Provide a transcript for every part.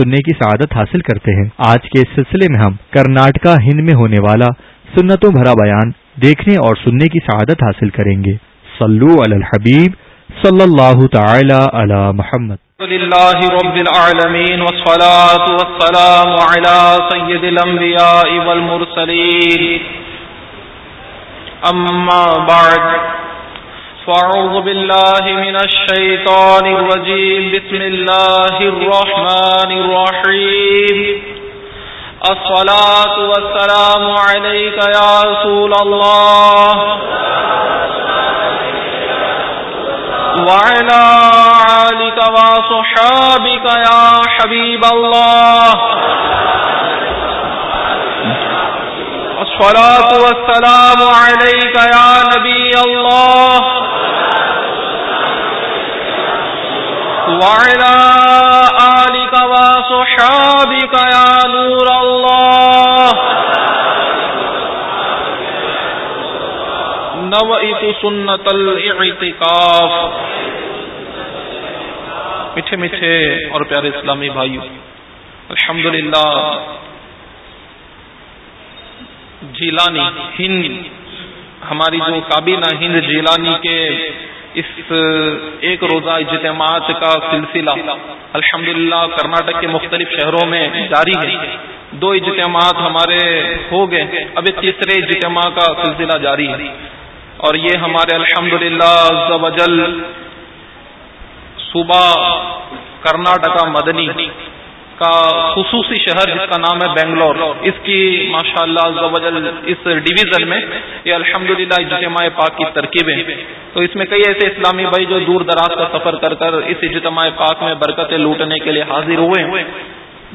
سننے کی سعادت حاصل کرتے ہیں۔ آج کے سلسلے میں ہم کرناٹکا ہند میں ہونے والا سنتوں بھرا بیان دیکھنے اور سننے کی سعادت حاصل کریں گے۔ صلو علی الحبیب صلی اللہ تعالی علی محمد۔ لله رب العالمين والصلاة والسلام على سيد الأنبياء والمرسلين أما بعد فأعوذ بالله من الشيطان الرجيم بسم الله الرحمن الرحيم الصلاة والسلام عليك يا رسول الله وعلى آلك وصحابك يا حبيب الله الصلاة والسلام عليك يا نبي الله. وعلى آلك وصحابك يا نور الله. نوئت سنة الاعتقاف میٹھے میٹھے اور پیارے اسلامی بھائیو، الحمدللہ جیلانی، ہند۔ ہماری جو کابینہ ہند جیلانی کے اس ایک روزہ اجتماعات کا سلسلہ، الحمدللہ، کرناٹک کے مختلف شہروں میں جاری ہے۔ دو اجتماعات ہمارے ہو گئے، اب تیسرے اجتماع کا سلسلہ جاری ہے۔ اور یہ ہمارے الحمد للہ صوبہ کرناٹکا مدنی کا خصوصی شہر جس کا نام ہے بنگلور. اس کی ماشاء اللہ اس ڈویژن میں یہ الحمد للہ اجتماع پاک کی ترکیبیں. تو اس میں کئی ایسے اسلامی بھائی جو دور دراز کا سفر کر کر اس اجتماع پاک میں برکتیں لوٹنے کے لیے حاضر ہوئے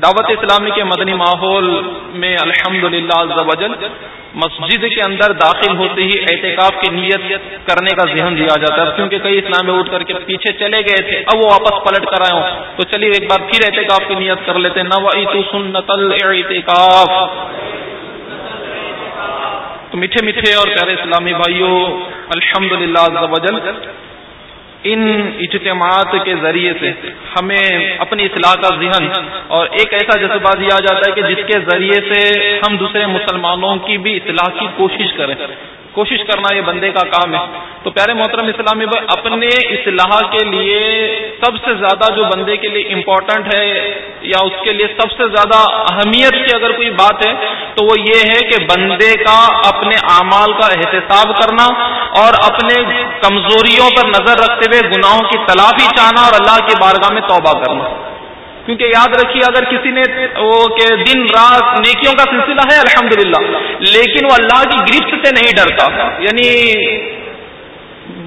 دعوت اسلامی کے مدنی ماحول میں الحمد للہ مسجد کے اندر داخل ہوتے ہی احتکاب کی نیت کرنے کا ذہن دیا جاتا ہے۔ کیونکہ کئی اسلام اٹھ کر کے پیچھے چلے گئے تھے، اب وہ واپس پلٹ کر آئے ہوں۔ تو چلیے ایک بار پھر احتکاب کی نیت کر لیتے نو سنت الاعتکاف۔ تو میٹھے میٹھے اور پیارے اسلامی بھائیوں الحمد للہ ان اجتماعات کے ذریعے سے ہمیں اپنی اصلاح کا ذہن اور ایک ایسا جذبہ دیا جاتا ہے کہ جس کے ذریعے سے ہم دوسرے مسلمانوں کی بھی اصلاح کی کوشش کریں۔ کوشش کرنا یہ بندے کا کام ہے۔ تو پیارے محترم اسلامی بھائی، اپنے اصلاح کے لیے سب سے زیادہ جو بندے کے لیے امپورٹنٹ ہے یا اس کے لیے سب سے زیادہ اہمیت کی اگر کوئی بات ہے، تو وہ یہ ہے کہ بندے کا اپنے اعمال کا احتساب کرنا اور اپنے کمزوریوں پر نظر رکھتے ہوئے گناہوں کی تلافی چاہنا اور اللہ کی بارگاہ میں توبہ کرنا۔ کیونکہ یاد رکھیے، اگر کسی نے وہ کہ دن رات نیکیوں کا سلسلہ ہے، الحمدللہ، لیکن وہ اللہ کی گرفت سے نہیں ڈرتا۔ یعنی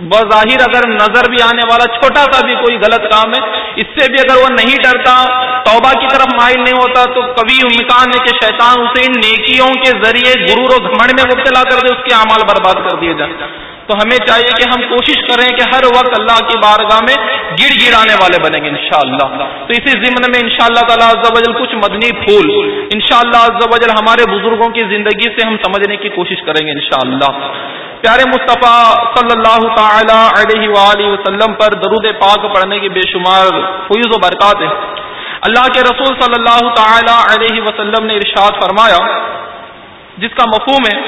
بظاہر اگر نظر بھی آنے والا چھوٹا سا بھی کوئی غلط کام ہے، اس سے بھی اگر وہ نہیں ڈرتا، توبہ کی طرف مائل نہیں ہوتا، تو کبھی امکان ہے کہ شیطان اسے ان نیکیوں کے ذریعے غرور و گھمڑ میں مبتلا کر دے اس کے اعمال برباد کر دیے جائیں۔ تو ہمیں چاہیے کہ ہم کوشش کریں کہ ہر وقت اللہ کی بارگاہ میں گڑ گڑانے والے بنیں گے انشاءاللہ۔ تو اسی ضمن میں انشاءاللہ شاء اللہ تعالیٰ کچھ مدنی پھول، انشاءاللہ شاء اللہ ہمارے بزرگوں کی زندگی سے ہم سمجھنے کی کوشش کریں گے انشاءاللہ۔ پیارے مصطفیٰ صلی اللہ تعالی علیہ وآلہ وسلم پر درود پاک پڑھنے کی بے شمار فیض و برکات ہیں اللہ کے رسول صلی اللہ تعالی علیہ وسلم نے ارشاد فرمایا، جس کا مفہوم ہے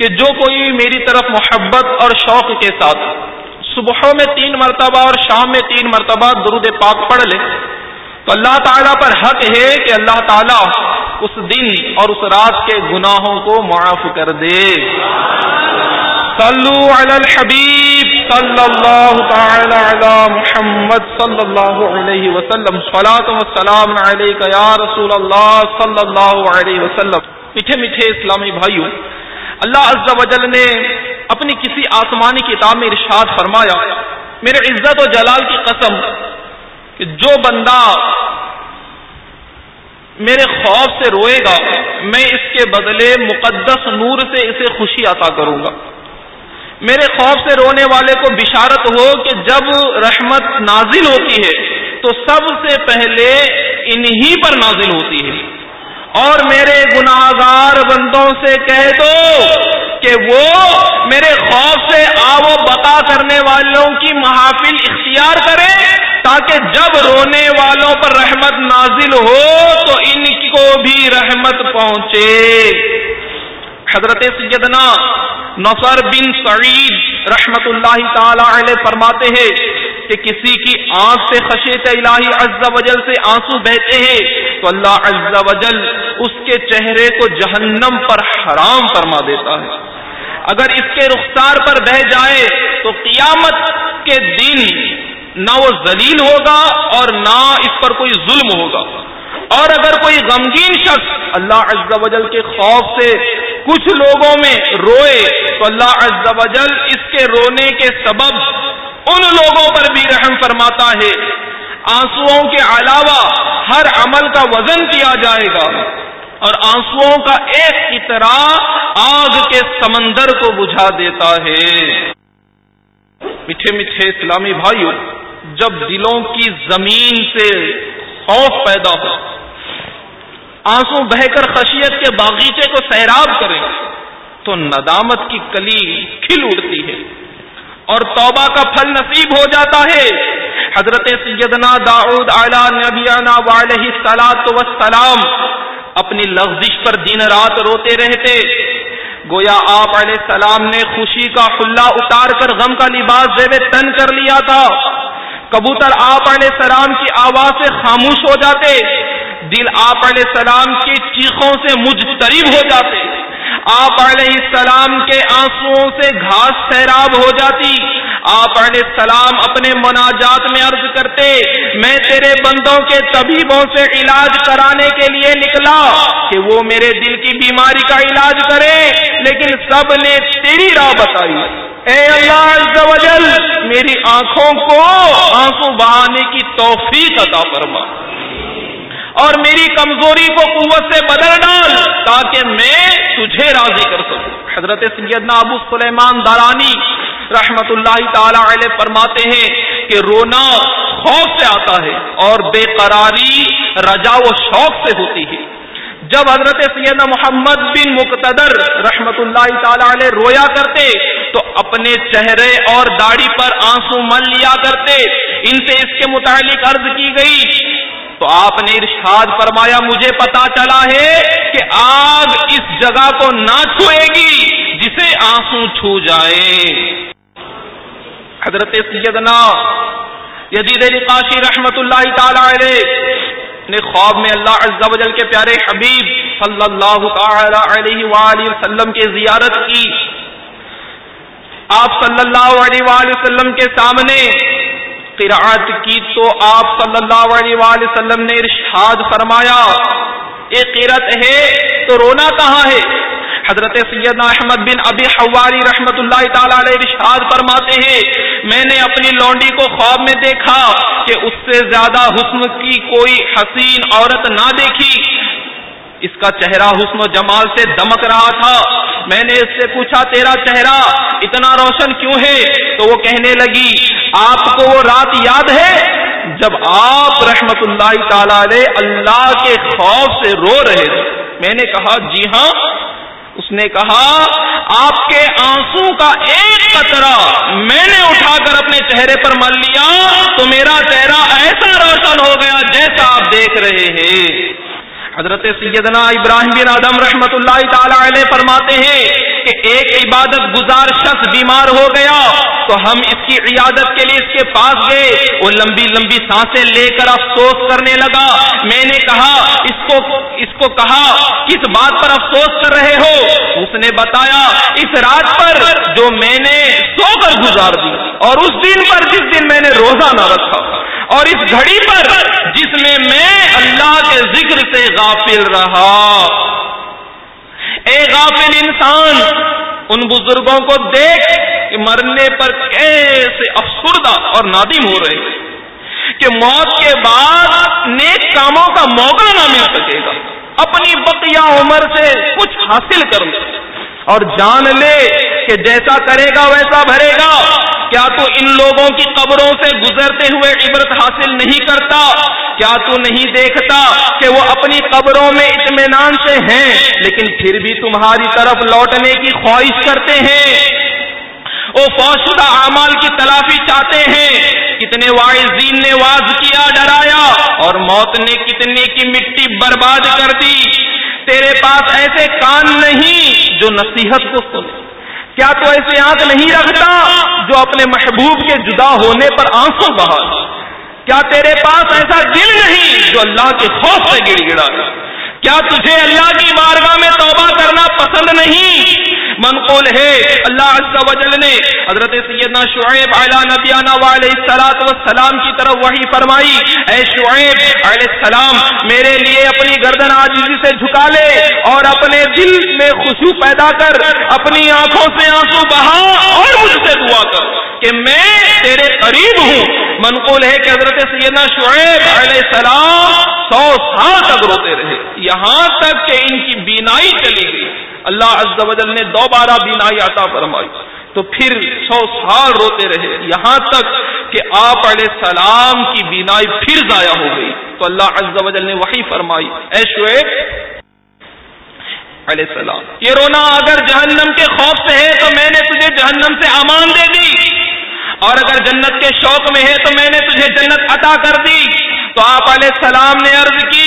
کہ جو کوئی میری طرف محبت اور شوق کے ساتھ صبحوں میں تین مرتبہ اور شام میں تین مرتبہ درود پاک پڑھ لے، تو اللہ تعالیٰ پر حق ہے کہ اللہ تعالیٰ اس دن اور اس رات کے گناہوں کو معاف کر دے۔ صلو علی الحبیب صلی اللہ تعالی علی محمد صلی اللہ علیہ وسلم۔ صلاة و سلام علیکہ یا رسول اللہ صلی اللہ علیہ وسلم۔ میٹھے میٹھے اسلامی بھائیوں اللہ عز و جل نے اپنی کسی آسمانی کتاب میں ارشاد فرمایا، میرے عزت و جلال کی قسم کہ جو بندہ میرے خوف سے روئے گا، میں اس کے بدلے مقدس نور سے اسے خوشی عطا کروں گا۔ میرے خوف سے رونے والے کو بشارت ہو کہ جب رحمت نازل ہوتی ہے، تو سب سے پہلے انہی پر نازل ہوتی ہے۔ اور میرے گناگار بندوں سے کہہ دو کہ وہ میرے خوف سے آو بتا کرنے والوں کی محافل اختیار کرے تاکہ جب رونے والوں پر رحمت نازل ہو تو ان کو بھی رحمت پہنچے۔ حضرت سیدنا نصر بن سعید رحمت اللہ تعالی علیہ فرماتے ہیں کہ کسی کی آنکھ سے خشیت الہی عز و جل سے آنسو بہتے ہیں، تو اللہ عز و جل اس کے چہرے کو جہنم پر حرام فرما دیتا ہے۔ اگر اس کے رخسار پر بہ جائے، تو قیامت کے دن نہ وہ ذلیل ہوگا اور نہ اس پر کوئی ظلم ہوگا۔ اور اگر کوئی غمگین شخص اللہ عز و جل کے خوف سے کچھ لوگوں میں روئے، تو اللہ عز و جل اس کے رونے کے سبب ان لوگوں پر بھی رحم فرماتا ہے۔ آنسو کے علاوہ ہر عمل کا وزن کیا جائے گا۔ اور آنسو کا ایک کی طرح آگ کے سمندر کو بجھا دیتا ہے۔ میٹھے میٹھے اسلامی بھائیوں، جب دلوں کی زمین سے خوف پیدا ہو آنسو بہ کر خشیت کے باغیچے کو سیراب کرے تو ندامت کی کلی کھل اڑتی ہے اور توبہ کا پھل نصیب ہو جاتا ہے۔ حضرت سیدنا داؤد اعلی نبیانہ علیہ سلاد وسلام اپنی لفزش پر دن رات روتے رہتے۔ گویا آپ علیہ السلام نے خوشی کا خلا اتار کر غم کا لباس زیب تن کر لیا تھا۔ کبوتر آپ علیہ السلام کی آواز سے خاموش ہو جاتے۔ دل آپ علیہ السلام کی چیخوں سے مجترب ہو جاتے، آپ علیہ السلام کے آنسو سے گھاس سیراب ہو جاتی، آپ علیہ السلام اپنے مناجات میں عرض کرتے، میں تیرے بندوں کے طبیبوں سے علاج کرانے کے لیے نکلا کہ وہ میرے دل کی بیماری کا علاج کرے لیکن سب نے تیری راہ بتائی۔ اے اللہ عز و جل، میری آنکھوں کو آنسو بہانے کی توفیق عطا فرما۔ اور میری کمزوری کو قوت سے بدل ڈال تاکہ میں تجھے راضی کر سکوں۔ حضرت سیدنا ابو سلیمان دارانی رحمت اللہ تعالی علیہ فرماتے ہیں کہ رونا خوف سے آتا ہے اور بے قراری رجا و شوق سے ہوتی ہے۔ جب حضرت سیدنا محمد بن مقتدر رحمت اللہ تعالی علیہ رویا کرتے تو اپنے چہرے اور داڑھی پر آنسو مل لیا کرتے۔ ان سے اس کے متعلق عرض کی گئی تو آپ نے ارشاد فرمایا، مجھے پتا چلا ہے کہ آگ اس جگہ کو نہ چھوئے گی جسے آنسو چھو جائے حضرت سیدنا یدید نقاشی رحمت اللہ تعالی علیہ نے خواب میں اللہ عز و جل کے پیارے حبیب صلی اللہ تعالی علیہ وآلہ وسلم کی زیارت کی۔ آپ صلی اللہ علیہ وآلہ وسلم کے سامنے قرآت کی تو آپ صلی اللہ علیہ وآلہ وسلم نے ارشاد فرمایا ایک قیرت ہے، تو رونا کہاں ہے؟ حضرت سیدنا احمد بن ابی حواری رحمت اللہ تعالی علیہ ارشاد فرماتے ہیں، میں نے اپنی لونڈی کو خواب میں دیکھا کہ اس سے زیادہ حسن کی کوئی حسین عورت نہ دیکھی۔ اس کا چہرہ حسن و جمال سے دمک رہا تھا۔ میں نے اس سے پوچھا، تیرا چہرہ اتنا روشن کیوں ہے؟ تو وہ کہنے لگی، آپ کو وہ رات یاد ہے؟ جب آپ رحمت اللہ تعالی علیہ اللہ کے خوف سے رو رہے تھے۔ میں نے کہا جی ہاں۔ اس نے کہا، آپ کے آنسو کا ایک قطرہ میں نے اٹھا کر اپنے چہرے پر مل لیا تو میرا چہرہ ایسا روشن ہو گیا جیسا آپ دیکھ رہے ہیں۔ حضرت سیدنا ابراہیم بن آدم رحمت اللہ تعالی علیہ فرماتے ہیں کہ ایک عبادت گزار شخص بیمار ہو گیا تو ہم اس کی عیادت کے لیے اس کے پاس گئے، وہ لمبی لمبی سانسیں لے کر افسوس کرنے لگا۔ میں نے کہا، اس کو اس کو کہا، کس بات پر افسوس کر رہے ہو؟ اس نے بتایا، اس رات پر جو میں نے سو کر گزار دی اور اس دن پر جس دن میں نے روزہ نہ رکھا اور اس گھڑی پر جس میں میں اللہ کے ذکر سے غافل رہا۔ اے غافل انسان، ان بزرگوں کو دیکھ کہ مرنے پر کیسے افسردہ اور نادم ہو رہے ہیں کہ موت کے بعد نیک کاموں کا موقع نہ مل سکے گا۔ اپنی بقیہ عمر سے کچھ حاصل کر لے اور جان لے کہ جیسا کرے گا ویسا بھرے گا۔ کیا تو ان لوگوں کی قبروں سے گزرتے ہوئے عبرت حاصل نہیں کرتا؟ کیا تو نہیں دیکھتا کہ وہ اپنی قبروں میں اطمینان سے ہیں، لیکن پھر بھی تمہاری طرف لوٹنے کی خواہش کرتے ہیں؟ وہ فوشدہ اعمال کی تلافی چاہتے ہیں۔ کتنے واعظین نے واز کیا، ڈرایا اور موت نے کتنے کی مٹی برباد کر دی۔ تیرے پاس ایسے کان نہیں۔ جو نصیحت کو سنے۔ کیا تو ایسے آنکھ نہیں رکھتا جو اپنے محبوب کے جدا ہونے پر آنسو بہا کیا تیرے پاس ایسا دل نہیں جو اللہ کے خوف سے گڑ گڑا کیا تجھے اللہ کی بارگاہ میں توبہ کرنا پسند نہیں منقول ہے۔ اللہ عز و جل نے حضرت سیدنا شعیب علی نبیانہ علیہ السلام والسلام کی طرف وہی فرمائی، اے شعیب علیہ السلام، میرے لیے اپنی گردن عاجزی سے جھکا لے اور اپنے دل میں خوشبو پیدا کر، اپنی آنکھوں سے آنسو بہا اور مجھ سے دعا کر کہ میں تیرے قریب ہوں۔ منقول ہے کہ حضرت سیدنا شعیب علیہ السلام سو سال تک روتے رہے۔ یہاں تک کہ ان کی بینائی چلی گئی۔ اللہ عز و جل نے دوبارہ بینائی عطا فرمائی۔ تو پھر سو سال روتے رہے۔ یہاں تک کہ آپ علیہ السلام کی بینائی پھر ضائع ہو گئی۔ تو اللہ عز و جل نے وہی فرمائی۔ اے شعیب، علیہ السلام، یہ رونا اگر جہنم کے خوف سے ہے تو میں نے تجھے جہنم سے امان دے دی۔ اور اگر جنت کے شوق میں ہے تو میں نے تجھے جنت عطا کر دی۔ تو آپ علیہ السلام نے عرض کی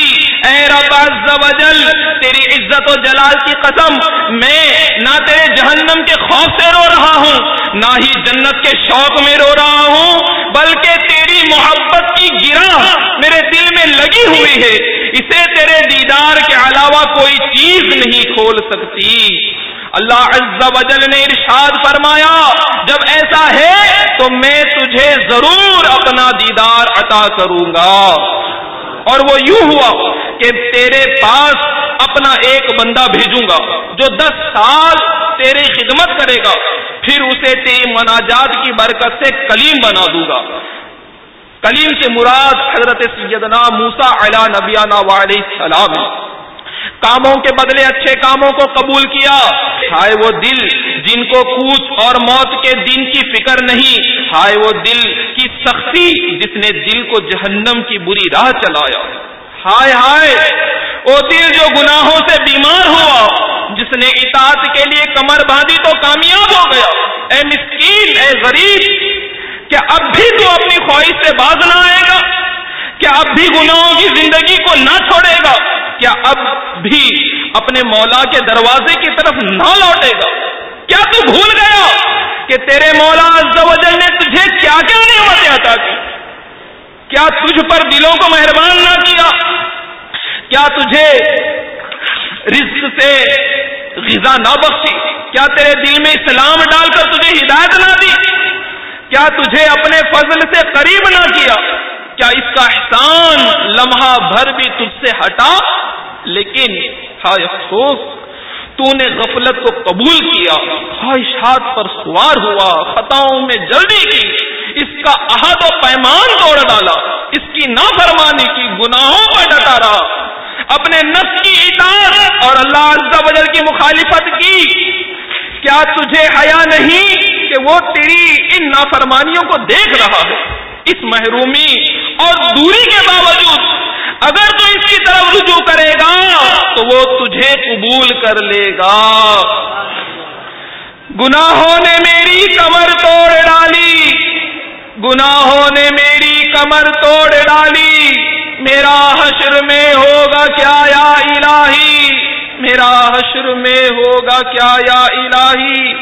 اے رب عز و جل تیری عزت و جلال کی قسم، میں نہ تیرے جہنم کے خوف سے رو رہا ہوں، نہ ہی جنت کے شوق میں رو رہا ہوں، بلکہ تیری محبت کی گرا میرے دل میں لگی ہوئی ہے۔ اسے تیرے دیدار کے علاوہ کوئی چیز نہیں کھول سکتی۔ اللہ عز و جل نے ارشاد فرمایا، جب ایسا ہے تو میں تجھے ضرور اپنا دیدار عطا کروں گا۔ اور وہ یوں ہوا کہ تیرے پاس اپنا ایک بندہ بھیجوں گا جو دس سال تیری خدمت کرے گا، پھر اسے تیری مناجات کی برکت سے کلیم بنا دوں گا۔ کلیم سے مراد حضرت سیدنا موسا علا نبیانہ علیہ السلام کاموں کے بدلے اچھے کاموں کو قبول کیا۔ ہائے وہ دل جن کو کوچ اور موت کے دن کی فکر نہیں، ہائے وہ دل کی سختی جس نے دل کو جہنم کی بری راہ چلایا۔ ہائے ہائے وہ دل جو گناہوں سے بیمار ہوا، جس نے اطاعت کے لیے کمر باندھی تو کامیاب ہو گیا۔ اے مسکین، اے غریب، کیا اب بھی تو اپنی خواہش سے باز نہ آئے گا؟ کیا اب بھی گناہوں کی زندگی کو نہ چھوڑے گا؟ کیا اب بھی اپنے مولا کے دروازے کی طرف نہ لوٹے گا؟ کیا تو بھول گیا کہ تیرے مولا عز و جل نے تجھے کیا کیا نعمتیں عطا کی؟ کیا تجھ پر دلوں کو مہربان نہ کیا؟ کیا تجھے رزق سے غذا نہ بخشی؟ کیا تیرے دل میں اسلام ڈال کر تجھے ہدایت نہ دی؟ کیا تجھے اپنے فضل سے قریب نہ کیا؟ کیا اس کا احسان لمحہ بھر بھی تجھ سے ہٹا؟ لیکن ہائے افسوس، تو نے غفلت کو قبول کیا، خواہشات پر سوار ہوا، خطاؤں میں جلدی کی، اس کا عہد و پیمان توڑ ڈالا، اس کی نافرمانی کی گناہوں پر ڈٹا رہا۔ اپنے نفس کی اطاعت اور اللہ عز و جل کی مخالفت کی۔ کیا تجھے حیا نہیں کہ وہ تیری ان نافرمانیوں کو دیکھ رہا ہے؟ اس محرومی اور دوری کے باوجود اگر تو اس کی طرف رجوع کرے گا تو وہ تجھے قبول کر لے گا۔ گناہوں نے میری کمر توڑ ڈالی۔ گناہوں نے میری کمر توڑ ڈالی۔ میرا حشر میں ہوگا کیا یا الہی؟ میرا حشر میں ہوگا کیا یا الہی؟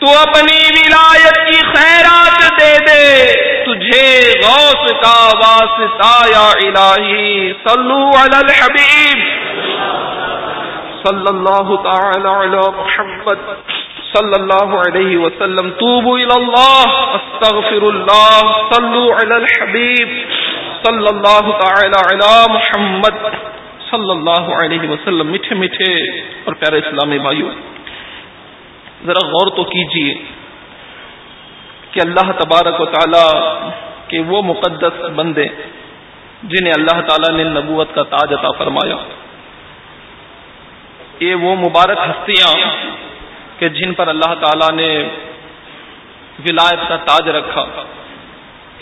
تو اپنی ولایت کی خیرات دے دے۔ تجھے غوث کا واسطہ یا الہی، صلو علی الحبیب. صلی اللہ تعالی علی محمد صلی اللہ علیہ وسلم. توبو الى اللہ استغفر اللہ صلو علی الحبیب. صلی اللہ تعالی علی محمد صلی اللہ علیہ وسلم. میٹھے میٹھے اور پیارے اسلامی بھائیوں ذرا غور تو کیجیے کہ اللہ تبارک و تعالی کے وہ مقدس بندے جنہیں اللہ تعالی نے نبوت کا تاج عطا فرمایا۔ یہ وہ مبارک ہستیاں کہ جن پر اللہ تعالی نے ولایت کا تاج رکھا۔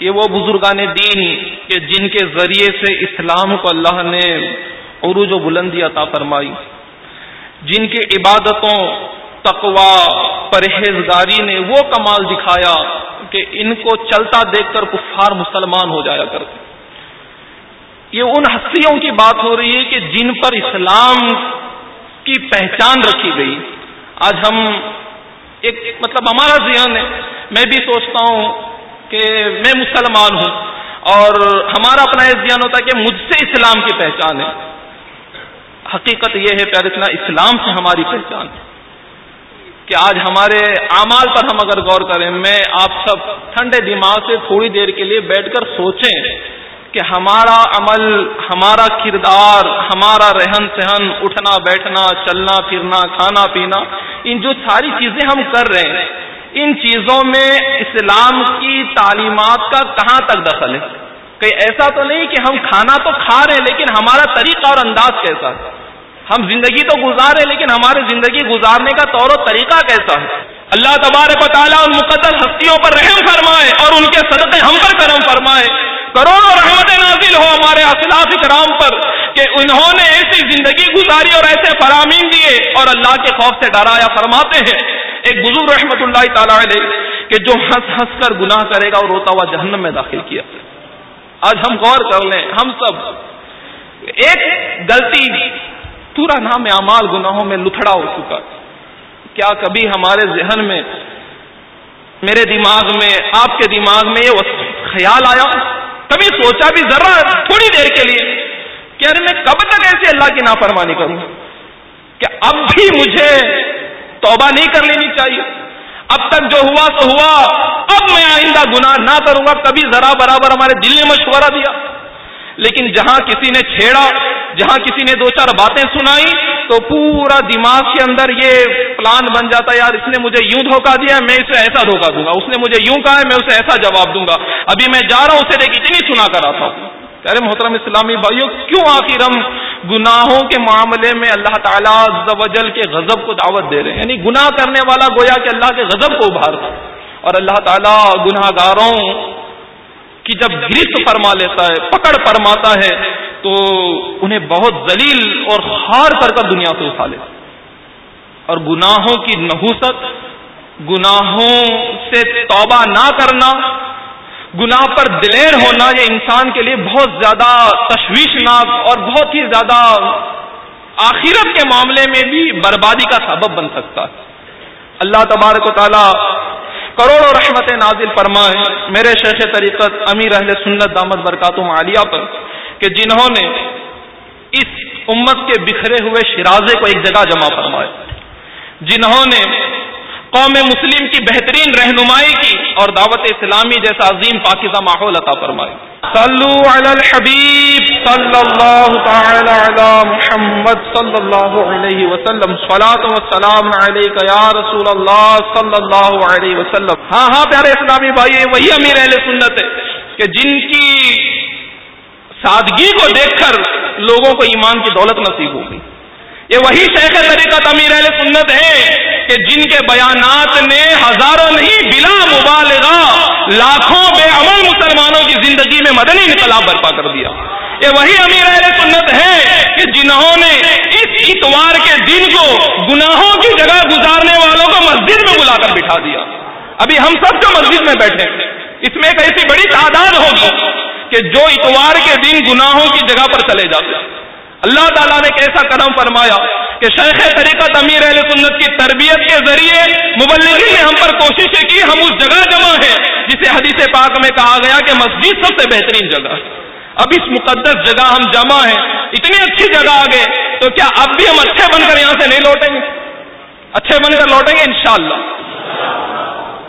یہ وہ بزرگان دین کہ جن کے ذریعے سے اسلام کو اللہ نے عروج و بلندی عطا فرمائی۔ جن کی عبادتوں تقوا پرہیزگاری نے وہ کمال دکھایا کہ ان کو چلتا دیکھ کر کفار مسلمان ہو جایا کرتے یہ ان ہستیوں کی بات ہو رہی ہے کہ جن پر اسلام کی پہچان رکھی گئی۔ آج ہم ایک مطلب ہمارا ذہن ہے۔ میں بھی سوچتا ہوں کہ میں مسلمان ہوں اور ہمارا اپنا یہ ذہن ہوتا ہے کہ مجھ سے اسلام کی پہچان ہے۔ حقیقت یہ ہے پیارے اسلام سے ہماری پہچان ہے۔ کہ آج ہمارے اعمال پر ہم اگر غور کریں، میں آپ سب ٹھنڈے دماغ سے تھوڑی دیر کے لیے بیٹھ کر سوچیں کہ ہمارا عمل، ہمارا کردار، ہمارا رہن سہن، اٹھنا، بیٹھنا، چلنا، پھرنا، کھانا پینا، ان جو ساری چیزیں ہم کر رہے ہیں، ان چیزوں میں اسلام کی تعلیمات کا کہاں تک دخل ہے؟ کہیں ایسا تو نہیں کہ ہم کھانا تو کھا رہے ہیں، لیکن ہمارا طریقہ اور انداز کیسا ہے؟ ہم زندگی تو گزار رہے لیکن ہماری زندگی گزارنے کا طور و طریقہ کیسا ہے؟ اللہ تبارک تعالیٰ ان مقدس ہستیوں پر رحم فرمائے اور ان کے صدقے ہم پر کرم فرمائے۔ کروڑوں رحمت نازل ہو ہمارے اسلاف کرام پر کہ انہوں نے ایسی زندگی گزاری اور ایسے فرامین دیے اور اللہ کے خوف سے ڈرایا فرماتے ہیں۔ ایک بزرگ رحمت اللہ تعالی علیہ کہ جو ہنس ہنس کر گناہ کرے گا اور روتا ہوا جہنم میں داخل کیا۔ آج ہم غور کر لیں، ہم سب ایک غلطی پورا نام اعمال گناہوں میں لتھڑا ہو چکا کیا کبھی ہمارے ذہن میں، میرے دماغ میں، آپ کے دماغ میں یہ خیال آیا؟ کبھی سوچا بھی ذرا تھوڑی دیر کے لیے کہ ارے میں کب تک ایسے اللہ کی نافرمانی کروں؟ کہ اب بھی مجھے توبہ نہیں کر لینی چاہیے۔ اب تک جو ہوا تو ہوا۔ اب میں آئندہ گناہ نہ کروں گا۔ کبھی ذرا برابر ہمارے دل نے مشورہ دیا۔ لیکن جہاں کسی نے چھیڑا، جہاں کسی نے دو چار باتیں سنائی، تو پورا دماغ کے اندر یہ پلان بن جاتا ہے، یار اس نے مجھے یوں دھوکہ دیا، میں اسے ایسا دھوکہ دوں گا، اس نے مجھے یوں کہا ہے، میں اسے ایسا جواب دوں گا۔ ابھی میں جا رہا ہوں، اسے دیکھ اتنی سنا کر آتا ہوں ارے محترم اسلامی بھائیوں کیوں آخر ہم گناہوں کے معاملے میں اللہ تعالیٰ زوجل کے غضب کو دعوت دے رہے ہیں؟ یعنی گناہ کرنے والا گویا کہ اللہ کے غضب کو ابھارتا۔ اور اللہ تعالیٰ گناہ گاروں کی جب گرفت فرما لیتا ہے، پکڑ فرماتا ہے، تو انہیں بہت ذلیل اور ہار کر کر دنیا سے اٹھا لیتا اور گناہوں کی نحوست، گناہوں سے توبہ نہ کرنا، گناہ پر دلیر ہونا یہ انسان کے لیے بہت زیادہ تشویشناک اور بہت ہی زیادہ آخرت کے معاملے میں بھی بربادی کا سبب بن سکتا ہے۔ اللہ تبارک و تعالی کروڑوں رحمت نازل فرمائے میرے شیخ طریقت امیر اہل سنت دامد برکاتم عالیہ پر کہ جنہوں نے اس امت کے بکھرے ہوئے شرازے کو ایک جگہ جمع فرمائے جنہوں نے قوم مسلم کی بہترین رہنمائی کی اور دعوت اسلامی جیسا عظیم پاکیزہ ماحول عطا فرمائی صلو علی الحبیب۔ صلی اللہ تعالی علی محمد صلی اللہ علیہ وسلم. صلاة و سلام علیک یا رسول اللہ صلی اللہ علیہ وسلم. ہاں ہاں پیارے اسلامی بھائی وہی امیر اہل سنت ہے کہ جن کی سادگی کو دیکھ کر لوگوں کو ایمان کی دولت نصیب ہوگی۔ یہ وہی شیخ طریقہ امیر اہل سنت ہے کہ جن کے بیانات نے ہزاروں نہیں، بلا مبالغہ لاکھوں بے عمل مسلمانوں کی زندگی میں مدنی انقلاب برپا کر دیا۔ یہ وہی امیر اہل سنت ہے کہ جنہوں نے اس اتوار کے دن کو گناہوں کی جگہ گزارنے والوں کو مسجد میں بلا کر بٹھا دیا۔ ابھی ہم سب جو مسجد میں بیٹھے اس میں ایک ایسی بڑی تعداد ہوگی کہ جو اتوار کے دن گناہوں کی جگہ پر چلے جاتے ہیں۔ اللہ تعالیٰ نے کیسا کرم فرمایا کہ شیخ طریقت امیر اہل سنت کی تربیت کے ذریعے مبلغین نے ہم پر کوششیں کی، ہم اس جگہ جمع ہیں جسے حدیث پاک میں کہا گیا کہ مسجد سب سے بہترین جگہ اب اس مقدس جگہ ہم جمع ہیں، اتنی اچھی جگہ آ گئے تو کیا اب بھی ہم اچھے بن کر یہاں سے نہیں لوٹیں گے؟ اچھے بن کر لوٹیں گے انشاءاللہ۔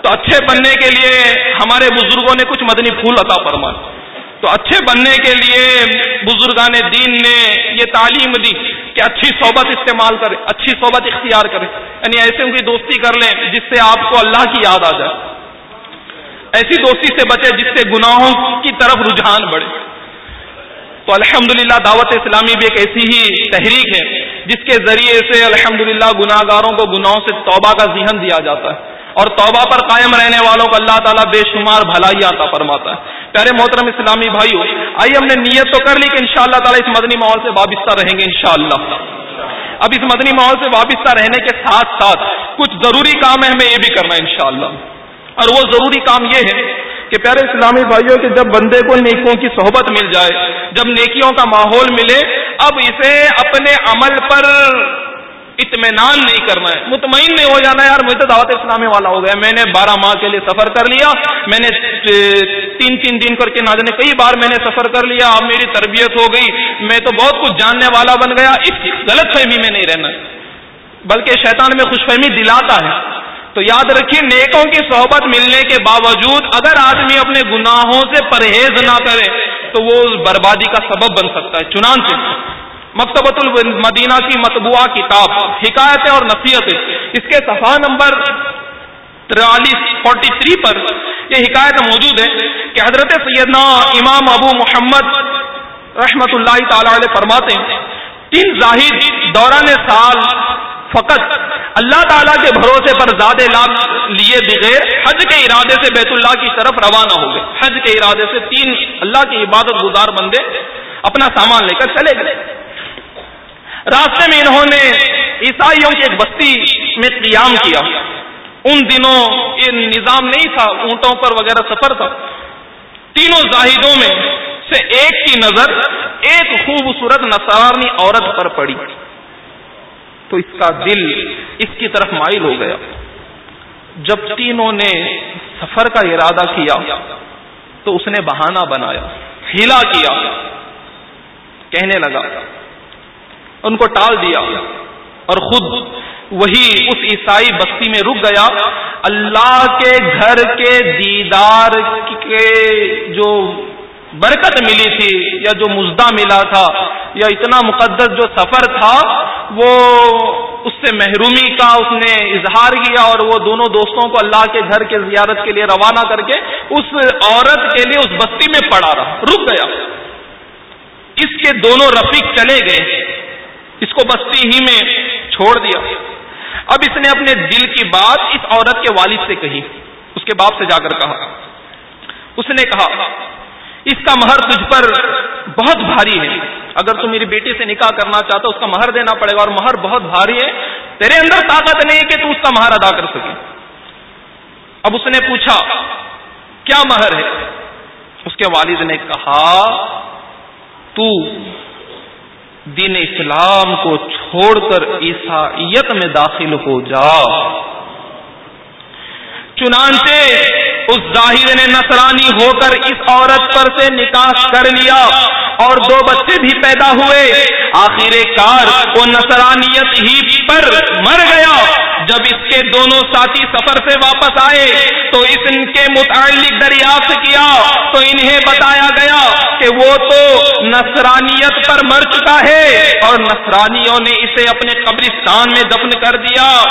تو اچھے بننے کے لیے ہمارے بزرگوں نے کچھ مدنی پھول عطا فرمائے۔ تو اچھے بننے کے لیے بزرگان دین نے یہ تعلیم دی کہ اچھی صحبت استعمال کرے، اچھی صحبت اختیار کرے۔ یعنی ایسے ان کی دوستی کر لیں جس سے آپ کو اللہ کی یاد آ جائے۔ ایسی دوستی سے بچے جس سے گناہوں کی طرف رجحان بڑھے۔ تو الحمدللہ دعوت اسلامی بھی ایک ایسی ہی تحریک ہے جس کے ذریعے سے الحمدللہ للہ گناہ گاروں کو گناہوں سے توبہ کا ذہن دیا جاتا ہے۔ اور توبہ پر قائم رہنے والوں کو اللہ تعالیٰ بے شمار بھلائی آتا فرماتا ہے۔ پیارے محترم اسلامی بھائیو، آئیے ہم نے نیت تو کر لی کہ انشاءاللہ تعالیٰ اس مدنی ماحول سے وابستہ رہیں گے انشاءاللہ۔ اب اس مدنی ماحول سے وابستہ رہنے کے ساتھ ساتھ کچھ ضروری کام ہے ہمیں یہ بھی کرنا ہے انشاءاللہ۔ اور وہ ضروری کام یہ ہے کہ پیارے اسلامی بھائیوں کے جب بندے کو نیکیوں کی صحبت مل جائے، جب نیکیوں کا ماحول ملے، اب اسے اپنے عمل پر اطمینان نہیں کرنا ہے۔ مطمئن نہیں ہو جانا یار، مجھے دعوت اسلامی والا ہو گیا۔ میں نے بارہ ماہ کے لیے سفر کر لیا۔ میں نے تین تین دن کر کے نہ کئی بار میں نے سفر کر لیا۔ اب میری تربیت ہو گئی۔ میں تو بہت کچھ جاننے والا بن گیا۔ اس غلط فہمی میں نہیں رہنا۔ بلکہ شیطان میں خوش فہمی دلاتا ہے۔ تو یاد رکھیے، نیکوں کی صحبت ملنے کے باوجود اگر آدمی اپنے گناہوں سے پرہیز نہ کرے، تو وہ بربادی کا سبب بن سکتا ہے۔ چنانچہ مکتبۃ المدینہ کی مطبوعہ کتاب، حکایتیں اور نصیحتیں۔ اس کے صفحہ نمبر ترالیس فورٹی تھری پر یہ حکایت موجود ہے کہ حضرت سیدنا امام ابو محمد رحمت اللہ تعالی علیہ فرماتے ہیں، تین ظاہر دوران سال فقط اللہ تعالیٰ کے بھروسے پر زیادہ لابھ لیے بغیر حج کے ارادے سے بیت اللہ کی طرف روانہ ہو گئے۔ حج کے ارادے سے تین اللہ کی عبادت گزار بندے اپنا سامان لے کر چلے گئے۔ راستے میں انہوں نے عیسائیوں کی ایک بستی میں قیام کیا۔ ان دنوں یہ نظام نہیں تھا، اونٹوں پر وغیرہ سفر تھا۔ تینوں زاہدوں میں سے ایک کی نظر ایک خوبصورت نسارنی عورت پر پڑی۔ تو اس کا دل اس کی طرف مائل ہو گیا۔ جب تینوں نے سفر کا ارادہ کیا، تو اس نے بہانہ بنایا ہیلا کیا، کہنے لگا ان کو ٹال دیا اور خود وہی اس عیسائی بستی میں رک گیا۔ اللہ کے گھر کے دیدار کے جو برکت ملی تھی یا جو مزدہ ملا تھا یا اتنا مقدس جو سفر تھا، وہ اس سے محرومی کا اس نے اظہار کیا اور وہ دونوں دوستوں کو اللہ کے گھر کے زیارت کے لیے روانہ کر کے اس عورت کے لیے اس بستی میں پڑا رہا، رک گیا۔ اس کے دونوں رفیق چلے گئے۔ اس کو بستی ہی میں چھوڑ دیا۔ اب اس نے اپنے دل کی بات اس عورت کے والد سے کہی۔ اس کے باپ سے جا کر کہا۔ اس نے کہا، اس کا مہر تجھ پر بہت بھاری ہے۔ اگر تم میری بیٹی سے نکاح کرنا چاہتا، اس کا مہر دینا پڑے گا اور مہر بہت بھاری ہے۔ تیرے اندر طاقت نہیں کہ تو اس کا مہر ادا کر سکے۔ اب اس نے پوچھا، کیا مہر ہے؟ اس کے والد نے کہا، تو دین اسلام کو چھوڑ کر عیسائیت میں داخل ہو جا۔ چنانچہ اس ظاہر نے نصرانی ہو کر اس عورت پر سے نکاح کر لیا اور دو بچے بھی پیدا ہوئے۔ آخر کار وہ نصرانیت ہی پر مر گیا۔ جب اس کے دونوں ساتھی سفر سے واپس آئے تو اس ان کے متعلق دریافت کیا تو انہیں وہ تو نصرانیت پر مر چکا ہے اور نصرانیوں نے اسے اپنے قبرستان میں دفن کر دیا۔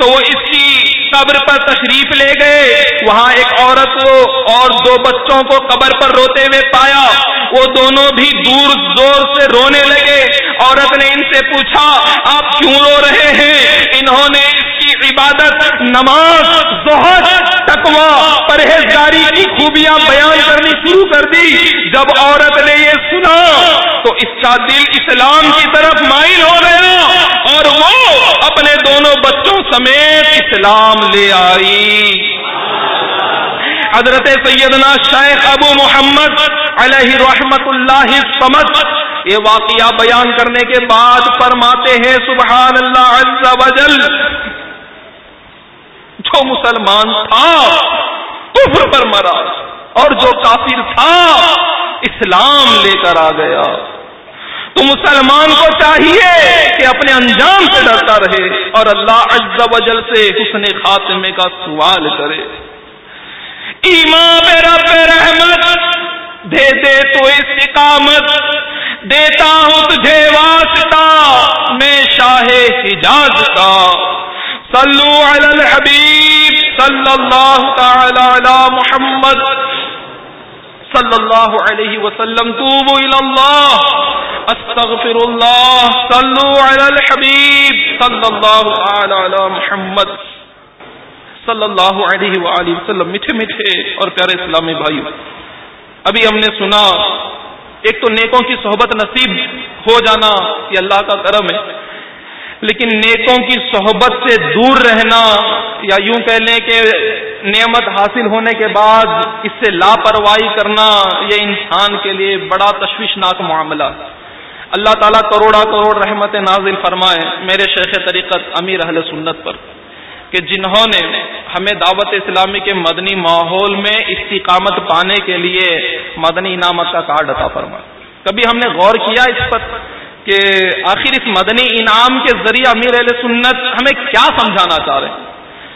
تو وہ اس کی قبر پر تشریف لے گئے۔ وہاں ایک عورت کو اور دو بچوں کو قبر پر روتے ہوئے پایا۔ وہ دونوں بھی دور زور سے رونے لگے۔ عورت نے ان سے پوچھا، آپ کیوں رو رہے ہیں؟ انہوں نے اس کی عبادت، نماز زہد تکوا پرہیزگاری کی خوبیاں بیان کرنی شروع کر دی۔ جب عورت نے یہ سنا، تو اس کا دل اسلام کی طرف مائل ہو گیا اور وہ اپنے دونوں بچوں سمیت اسلام لے آئی۔ حضرت سیدنا شیخ ابو محمد علیہ رحمت اللہ سمت یہ واقعہ بیان کرنے کے بعد فرماتے ہیں، سبحان اللہ عز و جل جو مسلمان تھا، کفر پر مرا اور جو کافر تھا، اسلام لے کر آ گیا۔ تو مسلمان کو چاہیے کہ اپنے انجام سے ڈرتا رہے اور اللہ عز و جل سے حسن خاتمے کا سوال کرے۔ ایمان رب رحمت دے دے تو استقامت دیتا ہوں تجھے واسطہ، میں شاہ حجاز کا۔ صلو علی الحبیب صلی اللہ تعالی علی محمد صلی اللہ علیہ وسلم. توبو الى اللہ استغفر اللہ صلو علی الحبیب صلی اللہ تعالی علی محمد صلی اللہ علیہ وآلہ وسلم. میٹھے میٹھے اور پیارے اسلامی بھائی ابھی ہم نے سنا، ایک تو نیکوں کی صحبت نصیب ہو جانا یہ اللہ کا کرم ہے لیکن نیکوں کی صحبت سے دور رہنا یا یوں کہہ لیں کہ نعمت حاصل ہونے کے بعد اس سے لاپرواہی کرنا، یہ انسان کے لیے بڑا تشویشناک معاملہ۔ اللہ تعالیٰ کروڑا کروڑ رحمت نازل فرمائے میرے شیخ طریقت امیر اہل سنت پر کہ جنہوں نے ہمیں دعوت اسلامی کے مدنی ماحول میں استقامت پانے کے لیے مدنی انعامت کا کارڈ عطا فرمایا۔ کبھی ہم نے غور کیا اس پر؟ کہ آخر اس مدنی انعام کے ذریعے امیر اہل سنت ہمیں کیا سمجھانا چاہ رہے ہیں؟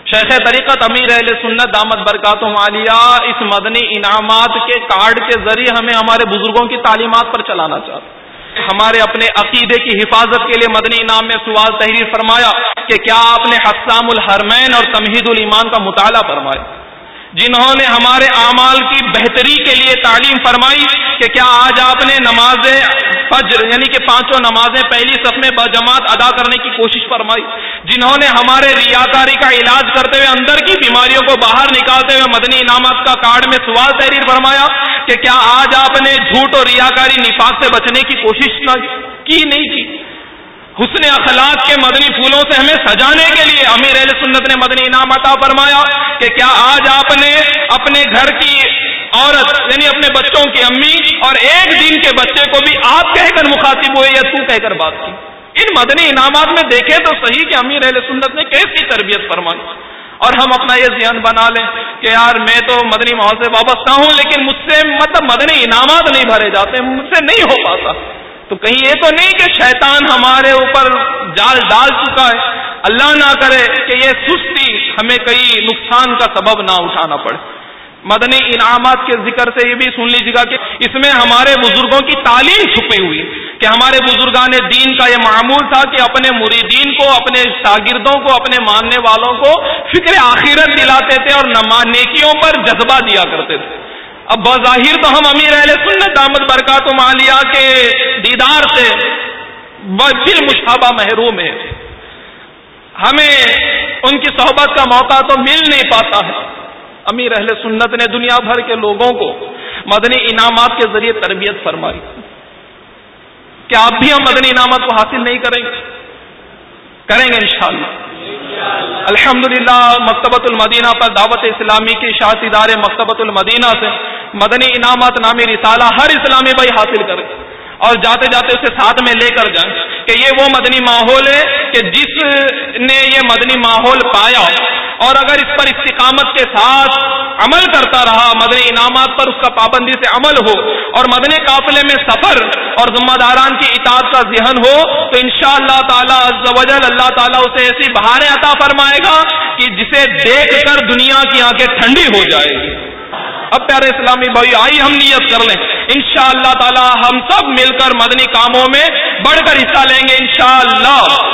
شیخ طریقت امیر اہل سنت دامت برکات مالیہ اس مدنی انعامات کے کارڈ کے ذریعے ہمیں ہمارے بزرگوں کی تعلیمات پر چلانا چاہتے ہیں۔ ہمارے اپنے عقیدے کی حفاظت کے لیے مدنی انعام میں سوال تحریر فرمایا کہ کیا آپ نے حسام الحرمین اور تمہید الایمان کا مطالعہ فرمایا؟ جنہوں نے ہمارے اعمال کی بہتری کے لیے تعلیم فرمائی کہ کیا آج آپ نے نماز فجر یعنی کہ پانچوں نمازیں پہلی صف میں بجماعت ادا کرنے کی کوشش فرمائی، جنہوں نے ہمارے ریاکاری کا علاج کرتے ہوئے اندر کی بیماریوں کو باہر نکالتے ہوئے مدنی انعامات کا کارڈ میں سوال تحریر فرمایا کہ کیا آج آپ نے جھوٹ اور ریاکاری نفاق سے بچنے کی کوشش نہ کی نہیں کی؟ حسن اخلاق کے مدنی پھولوں سے ہمیں سجانے کے لیے امیر اہل سنت نے مدنی انعام عطا فرمایا کہ کیا آج آپ نے اپنے گھر کی عورت یعنی اپنے بچوں کی امی اور ایک دن کے بچے کو بھی آپ کہہ کر مخاطب ہوئے یا تو کہہ کر بات کی؟ ان مدنی انعامات میں دیکھیں تو صحیح کہ امیر اہل سنت نے کیسی تربیت فرمائی۔ اور ہم اپنا یہ ذہن بنا لیں کہ یار میں تو مدنی ماحول سے وابستہ ہوں لیکن مجھ سے مطلب مدنی انعامات نہیں بھرے جاتے، مجھ سے نہیں ہو پاتا۔ تو کہیں یہ تو نہیں کہ شیطان ہمارے اوپر جال ڈال چکا ہے۔ اللہ نہ کرے کہ یہ سستی ہمیں کئی نقصان کا سبب نہ اٹھانا پڑے۔ مدنی انعامات کے ذکر سے یہ بھی سن لیجیے گا کہ اس میں ہمارے بزرگوں کی تعلیم چھپی ہوئی کہ ہمارے بزرگان دین کا یہ معمول تھا کہ اپنے مریدین کو، اپنے شاگردوں کو، اپنے ماننے والوں کو فکر آخرت دلاتے تھے اور نیکیوں پر جذبہ دیا کرتے تھے۔ اب بظاہر تو ہم امیر اہل سنت دامت برکات و مالیہ کے دیدار سے بل مشابہ محروم ہے۔ ہمیں ان کی صحبت کا موقع تو مل نہیں پاتا ہے۔ امیر اہل سنت نے دنیا بھر کے لوگوں کو مدنی انعامات کے ذریعے تربیت فرمائی۔ کیا آپ بھی ہم مدنی انعامات کو حاصل نہیں کریں گے؟ کریں گے انشاءاللہ۔ الحمد للہ مکتبۃ المدینہ پر دعوت اسلامی کی شاعت ادارے مکتبۃ المدینہ سے مدنی انعامات نامی رسالہ ہر اسلامی بھائی حاصل کرے اور جاتے جاتے اسے ساتھ میں لے کر جائیں۔ کہ یہ وہ مدنی ماحول ہے کہ جس نے یہ مدنی ماحول پایا۔ اور اگر اس پر استقامت کے ساتھ عمل کرتا رہا، مدنی انعامات پر اس کا پابندی سے عمل ہو، اور مدنی قافلے میں سفر اور ذمہ داران کی اطاعت کا ذہن ہو، تو ان شاء اللہ تعالیٰ اللہ تعالیٰ اسے ایسی بہاریں عطا فرمائے گا کہ جسے دیکھ کر دنیا کی آنکھیں ٹھنڈی ہو جائے۔ گی اب پیارے اسلامی بھائی آئی ہم نیت کر لیں۔ ان شاء اللہ تعالی ہم سب مل کر مدنی کاموں میں بڑھ کر حصہ لیں گے انشاءاللہ۔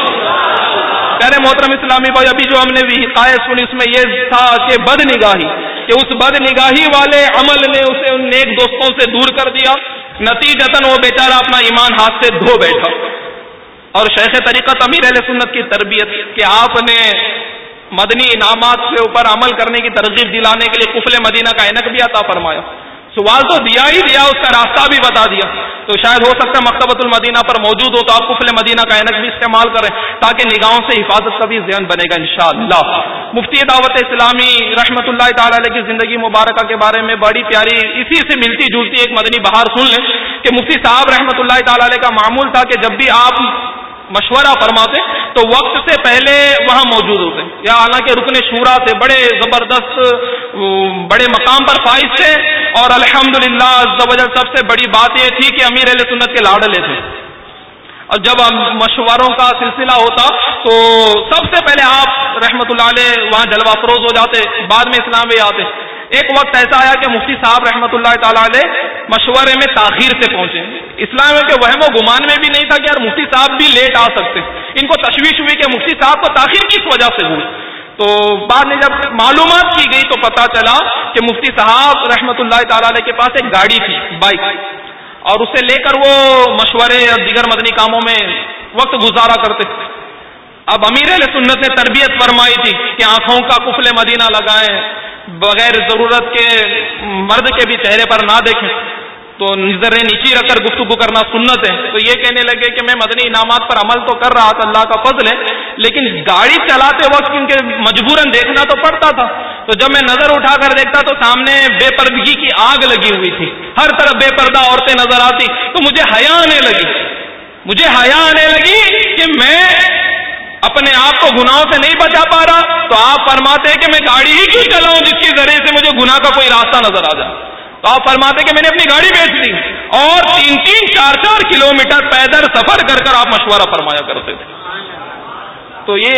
پیارے محترم اسلامی بھائی، ابھی جو ہم نے سنی، اس میں یہ تھا کہ بد نگاہی کہ اس بد نگاہی والے عمل نے اسے ان نیک دوستوں سے دور کر دیا۔ نتیجتاً وہ بیچارہ اپنا ایمان ہاتھ سے دھو بیٹھا۔ اور شیخ طریقہ امیر علیہ سنت کی تربیت کہ آپ نے مدنی انعامات کے اوپر عمل کرنے کی ترغیب دلانے کے لیے کفل مدینہ کا اینک بھی عطا فرمایا۔ سوال تو دیا ہی دیا، اس کا راستہ بھی بتا دیا۔ تو شاید ہو سکتا ہے مکتبۃ المدینہ پر موجود ہو تو آپ کفل مدینہ کا اینک بھی استعمال کریں تاکہ نگاہوں سے حفاظت کا بھی ذہن بنے گا انشاءاللہ۔ مفتی دعوت اسلامی رحمۃ اللہ تعالی علیہ کی زندگی مبارکہ کے بارے میں بڑی پیاری اسی سے ملتی جلتی ایک مدنی بہار سن لیں کہ مفتی صاحب رحمۃ اللہ تعالی علیہ کا معمول تھا کہ جب بھی آپ مشورہ فرماتے تو وقت سے پہلے وہاں موجود ہوتے۔ یا حالانکہ رکن شورا سے بڑے زبردست، بڑے مقام پر فائز تھے اور الحمد للہ سب سے بڑی بات یہ تھی کہ امیر علیہ سنت کے لاڈلے تھے۔ اور جب مشوروں کا سلسلہ ہوتا تو سب سے پہلے آپ رحمت اللہ علیہ وہاں جلوہ فروز ہو جاتے، بعد میں اسلام بھی آتے۔ ایک وقت ایسا آیا کہ مفتی صاحب رحمۃ اللہ تعالی علیہ مشورے میں تاخیر سے پہنچے۔ اسلام کے وہم و گمان میں بھی نہیں تھا کہ یار مفتی صاحب بھی لیٹ آ سکتے۔ ان کو تشویش ہوئی کہ مفتی صاحب کو تاخیر کس وجہ سے ہوئی؟ تو بعد میں جب معلومات کی گئی تو پتا چلا کہ مفتی صاحب رحمۃ اللہ تعالی علیہ کے پاس ایک گاڑی تھی بائک اور اسے لے کر وہ مشورے اور دیگر مدنی کاموں میں وقت گزارا کرتے۔ اب امیر علیہ سنت نے تربیت فرمائی تھی کہ آنکھوں کا کفل مدینہ لگائیں، بغیر ضرورت کے مرد کے بھی چہرے پر نہ دیکھیں۔ تو نظریں نیچی رکھ کر گفتگو کرنا سنت ہے۔ تو یہ کہنے لگے کہ میں مدنی انعامات پر عمل تو کر رہا تھا، اللہ کا فضل ہے، لیکن گاڑی چلاتے وقت کیونکہ مجبوراً دیکھنا تو پڑتا تھا۔ تو جب میں نظر اٹھا کر دیکھتا تو سامنے بے پردگی کی آگ لگی ہوئی تھی۔ ہر طرف بے پردہ عورتیں نظر آتی۔ تو مجھے حیا آنے لگی۔ مجھے حیا آنے لگی کہ میں اپنے آپ کو گناہوں سے نہیں بچا پا رہا، تو آپ فرماتے ہیں کہ میں گاڑی ہی کیوں چلاؤں جس کے ذریعے سے مجھے گناہ کا کوئی راستہ نظر آ جائے؟ تو آپ فرماتے کہ میں نے اپنی گاڑی بیچ لی اور تین تین چار چار کلو میٹر پیدل سفر کر کر آپ مشورہ فرمایا کرتے تھے۔ تو یہ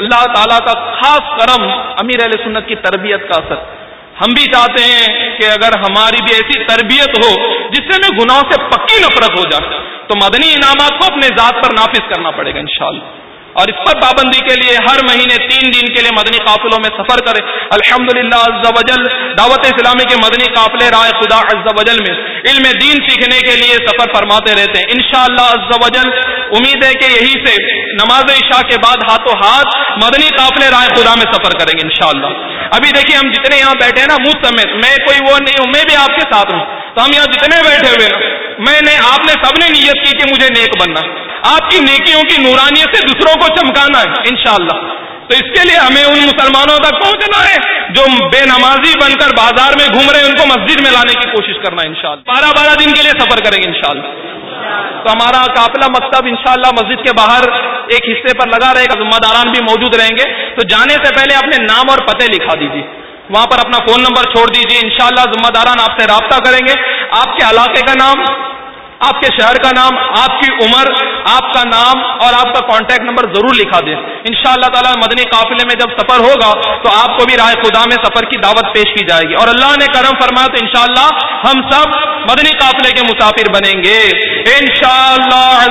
اللہ تعالیٰ کا خاص کرم امیر علیہ سنت کی تربیت کا اثر۔ ہم بھی چاہتے ہیں کہ اگر ہماری بھی ایسی تربیت ہو جس سے میں گناہوں سے پکی نفرت ہو جائے، تو مدنی انعامات کو اپنے ذات پر نافذ کرنا پڑے گا انشاءاللہ۔ اور اس پر پابندی کے لیے ہر مہینے تین دن کے لیے مدنی قافلوں میں سفر کرے الحمد للہ دعوت اسلامی کے مدنی قافلے رائے خدا وجل میں علم دین سیکھنے کے لیے سفر فرماتے رہتے ہیں۔ ان شاء اللہ وجل امید ہے کہ یہی سے نماز عشاء کے بعد ہاتھوں ہاتھ مدنی قافلے رائے خدا میں سفر کریں گے انشاءاللہ۔ ابھی دیکھیے ہم جتنے یہاں بیٹھے ہیں نا مجھ سمیت میں کوئی وہ نہیں میں بھی آپ کے ساتھ ہوں تو ہم یہاں جتنے بیٹھے ہوئے نا، میں نے، آپ نے سب نے نیت کی کہ مجھے نیک بننا۔ آپ کی نیکیوں کی نورانیت سے دوسروں کو چمکانا ہے، انشاءاللہ۔ تو اس کے لیے ہمیں ان مسلمانوں تک پہنچنا ہے، جو بے نمازی بن کر بازار میں گھوم رہے ہیں، ان کو مسجد میں لانے کی کوشش کرنا ہے، انشاءاللہ۔ بارہ بارہ دن کے لیے سفر کریں گے، انشاءاللہ۔ تو ہمارا قافلہ مکتب، انشاءاللہ مسجد کے باہر ایک حصے پر لگا رہے گا، ذمہ داران بھی موجود رہیں گے۔ تو جانے سے پہلے اپنے نام اور پتے لکھا دیجیے وہاں پر اپنا فون نمبر چھوڑ دیجیے انشاءاللہ ذمہ داران آپ سے رابطہ کریں گے۔ آپ کے علاقے کا نام، آپ کے شہر کا نام، آپ کی عمر، آپ کا نام اور آپ کا کانٹیکٹ نمبر ضرور لکھا دیں۔ ان شاء اللہ تعالیٰ مدنی قافلے میں جب سفر ہوگا تو آپ کو بھی رائے خدا میں سفر کی دعوت پیش کی جائے گی۔ اور اللہ نے کرم فرمایا تو انشاءاللہ ہم سب مدنی قافلے کے مسافر بنیں گے۔ ان شاء اللہ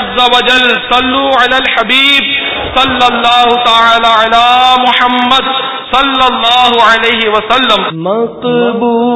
صلو علی الحبیب صلی اللہ تعالی علی محمد۔ صلی اللہ علیہ وسلم مقبول